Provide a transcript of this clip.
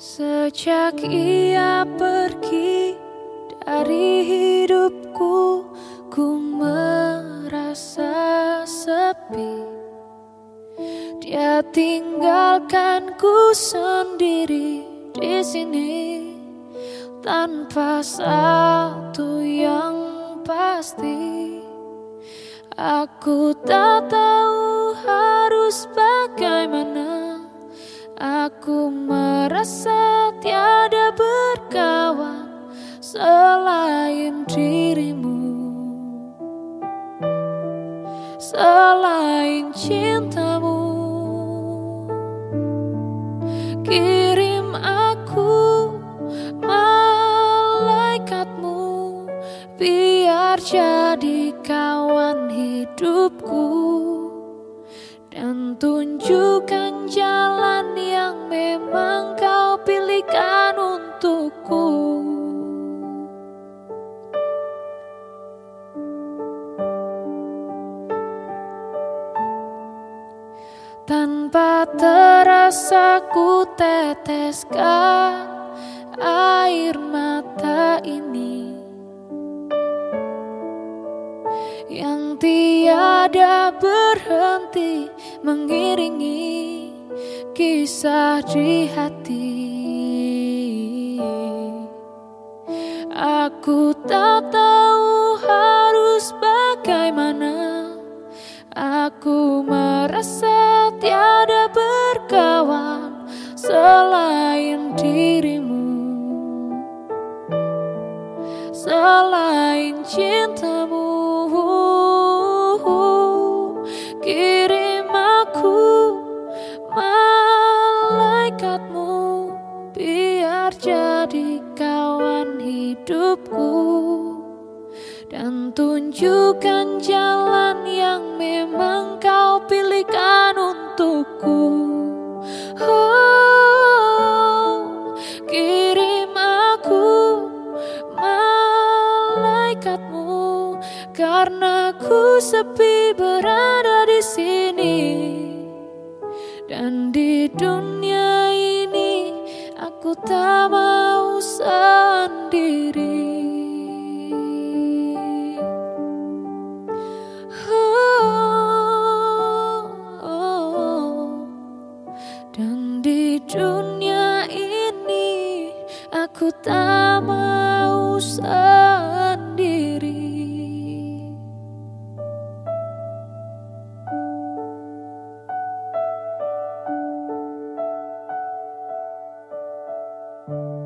Sejak ia pergi dari hidupku Ku merasa sepi. Dia tinggalkanku sendiri di sini Tanpa satu yang pasti. Aku tak tahu Selain cintamu. Kirim aku malaikatmu Biar jadi kawan hidupku. Dan tunjukkan jalan yang Terasa ku teteskan air mata ini. Yang tiada berhenti mengiringi kisah di hati. Aku tak tahu harus bagaimana. Aku merasa tiada selain dirimu Selain cintamu. Kirim aku malaikatmu Biar jadi kawan hidupku. Dan tunjukkan jalan yang memang kau pilihkan untukku malaikatmu Karena ku sepi berada di sini. Dan di dunia ini aku tak mau sendiri. Dan di dunia ini aku tak mau sendiri Bye.